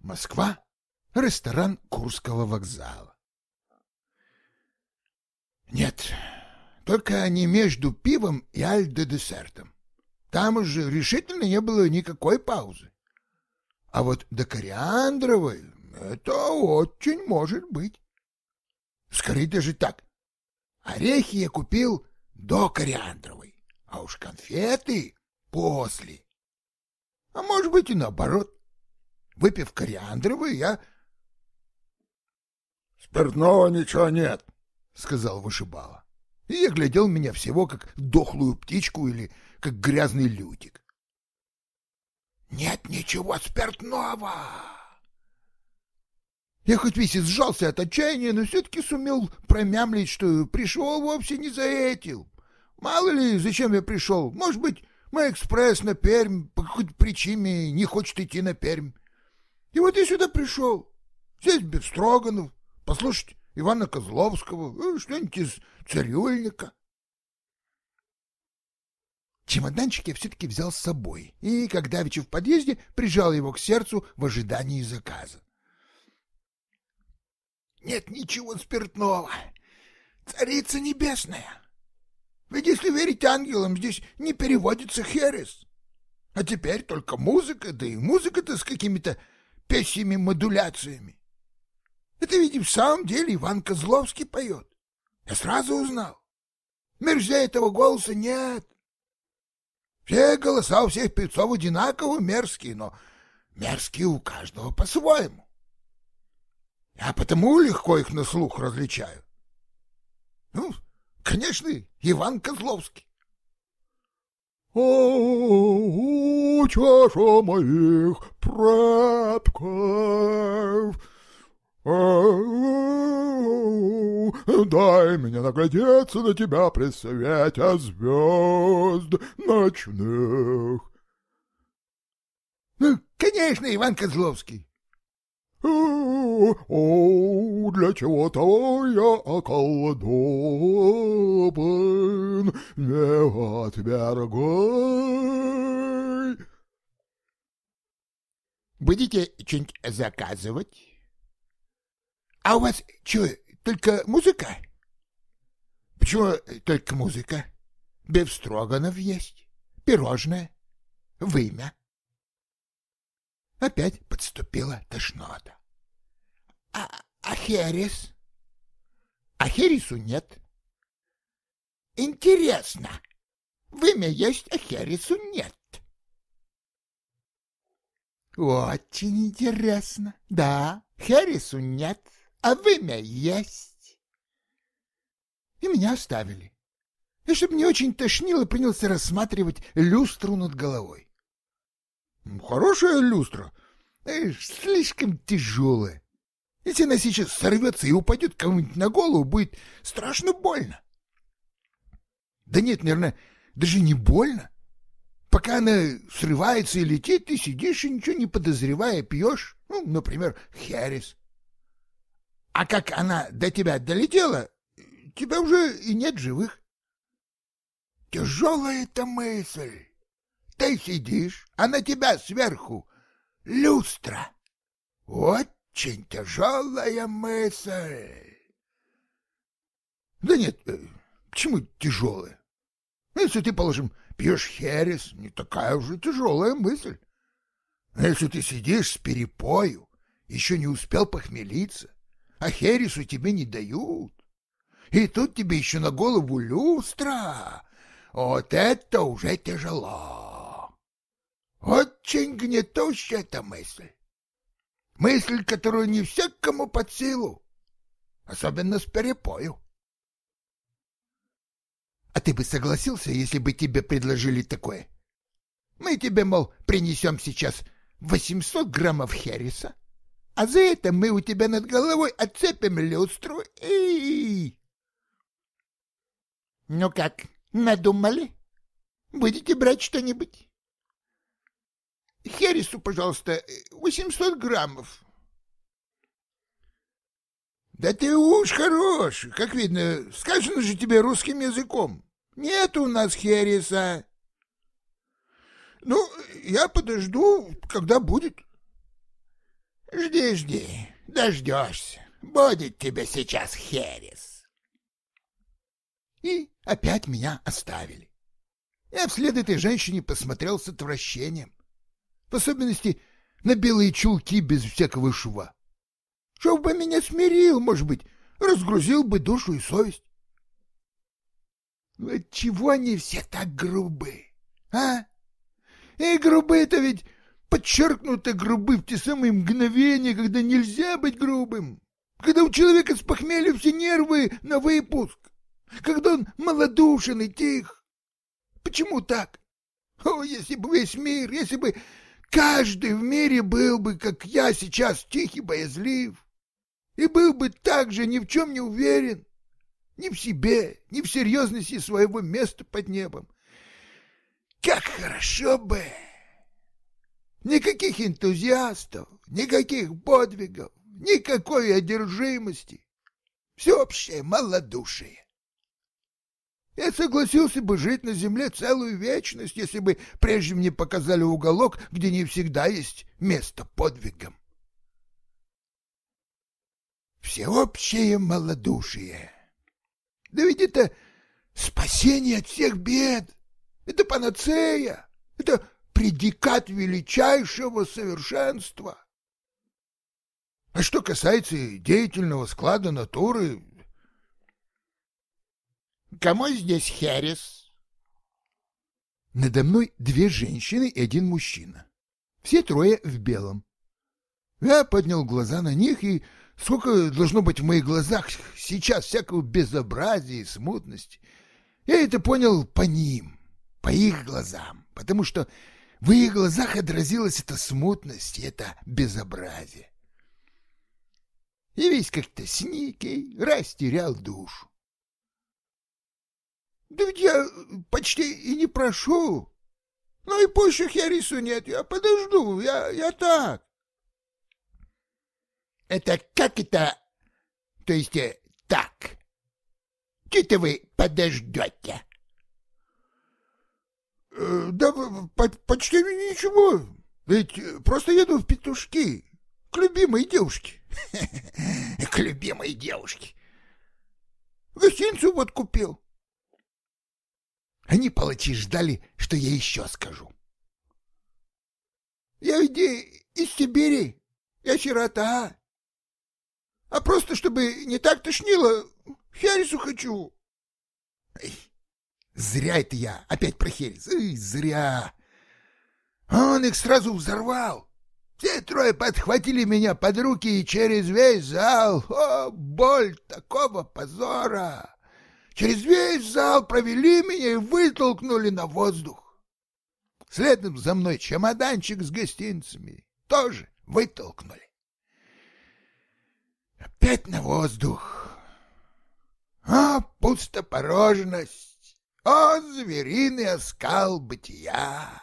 Москва, ресторан Курского вокзала. Нет, только не между пивом и альдо-десертом. Там уже решительно не было никакой паузы. А вот до кориандровой это очень может быть. Скорее даже так. Орехи я купил до кориандровой, а уж конфеты после. А может быть и наоборот. Выпив кориандровый, я... — Спиртного ничего нет, — сказал вышибала. И глядел меня всего как дохлую птичку или как грязный лютик. — Нет ничего спиртного! Я хоть весь и сжался от отчаяния, но все-таки сумел промямлить, что пришел вовсе не за этим. Мало ли, зачем я пришел. Может быть, мой экспресс на Пермь по какой-то причине не хочет идти на Пермь. И вот я сюда пришел. Здесь Бефстроганов, послушать Ивана Козловского, э, что-нибудь из цирюльника. Чемоданчик я все-таки взял с собой, и, как давеча в подъезде, прижал его к сердцу в ожидании заказа. Нет ничего спиртного. Царица небесная. Ведь если верить ангелам, здесь не переводится херес. А теперь только музыка, да и музыка-то с какими-то песьями модуляциями. Это ведь в самом деле Иван Козловский поет. Я сразу узнал. Мерзя этого голоса нет. Все голоса у всех певцов одинаково мерзкие, но мерзкие у каждого по-своему. Я потому легко их на слух различаю. Ну, конечно, Иван Козловский. О, чаша моих предков, дай мне наглядеться на тебя при свете звезд ночных. Ну, конечно, Иван Козловский. О, для чего-то я околдован, не отвергай. Будете что-нибудь заказывать? А у вас что, только музыка? Почему только музыка? Бефстроганов есть, пирожное, вымя. Опять подступила тошнота. А, а Херес? А Хересу нет. Интересно. Вымя есть, а Хересу нет. Очень интересно. Да, Хересу нет, а вымя есть. И меня оставили. И чтобы не очень тошнило, принялся рассматривать люстру над головой. Хорошая люстра, Эх, слишком тяжелая. Если она сейчас сорвется и упадет кому-нибудь на голову, будет страшно больно. Да нет, наверное, даже не больно. Пока она срывается и летит, ты сидишь и ничего не подозревая пьешь, ну, например, херес. А как она до тебя долетела, тебя уже и нет живых. Тяжелая эта мысль. Ты сидишь, а на тебя сверху люстра. Очень тяжелая мысль. Да нет, э, почему тяжелая? Если ты, положим, пьешь херес, не такая уже тяжелая мысль. Если ты сидишь с перепою, еще не успел похмелиться, а хересу тебе не дают, и тут тебе еще на голову люстра, вот это уже тяжело. Очень гнетущая эта мысль. Мысль, которую не всякому под силу, особенно с перепою. А ты бы согласился, если бы тебе предложили такое? Мы тебе, мол, принесем сейчас 800 граммов хереса, а за это мы у тебя над головой отцепим люстру и... Ну как, надумали? Будете брать что-нибудь? Хересу, пожалуйста, 800 граммов. Да ты уж хорош, как видно, сказано же тебе русским языком. Нет у нас хереса. Ну, я подожду, когда будет. Жди, жди, дождешься. Будет тебе сейчас херес. И опять меня оставили. Я вслед этой женщине посмотрел с отвращением. В особенности на белые чулки без всякого шва. Чтоб бы меня смирил, может быть, разгрузил бы душу и совесть. Ну, отчего они все так грубы, а? И грубы это ведь подчеркнуто грубы в те самые мгновения, когда нельзя быть грубым. Когда у человека с похмелья все нервы на выпуск. Когда он малодушен и тих. Почему так? О, если бы весь мир, если бы каждый в мире был бы, как я сейчас, тихий, боязлив, и был бы так же ни в чем не уверен, ни в себе, ни в серьезности своего места под небом. Как хорошо бы! Никаких энтузиастов, никаких подвигов, никакой одержимости, всеобщее малодушие. Я согласился бы жить на земле целую вечность, если бы прежде мне показали уголок, где не всегда есть место подвигам. Всеобщее малодушие. Да ведь это спасение от всех бед, это панацея, это предикат величайшего совершенства. А что касается деятельного склада натуры... Кому здесь Херес? Надо мной две женщины и один мужчина. Все трое в белом. Я поднял глаза на них, и сколько должно быть в моих глазах сейчас всякого безобразия и смутности. Я это понял по ним, по их глазам, потому что в их глазах отразилась эта смутность и это безобразие и весь как-то сникий, растерял душу. Да ведь я почти и не прошу. Ну и пусть я рису нет, я подожду, я, я так. Это как это, то есть э, так? Че-то вы подождете? Э, да по почти ничего, ведь просто еду в петушки к любимой девушке. К любимой девушке. Гостинцу вот купил. Они, палачи, ждали, что я еще скажу. Я ведь из Сибири, я сирота. А просто, чтобы не так тошнило, хересу хочу. Эй, зря это я, опять про херес, Эй, зря. Он их сразу взорвал. Все трое подхватили меня под руки и через весь зал. О, боль такого позора! Через весь зал провели меня и вытолкнули на воздух. Следом за мной чемоданчик с гостинцами тоже вытолкнули. Опять на воздух. О, пустопорожность! О, звериный оскал бытия!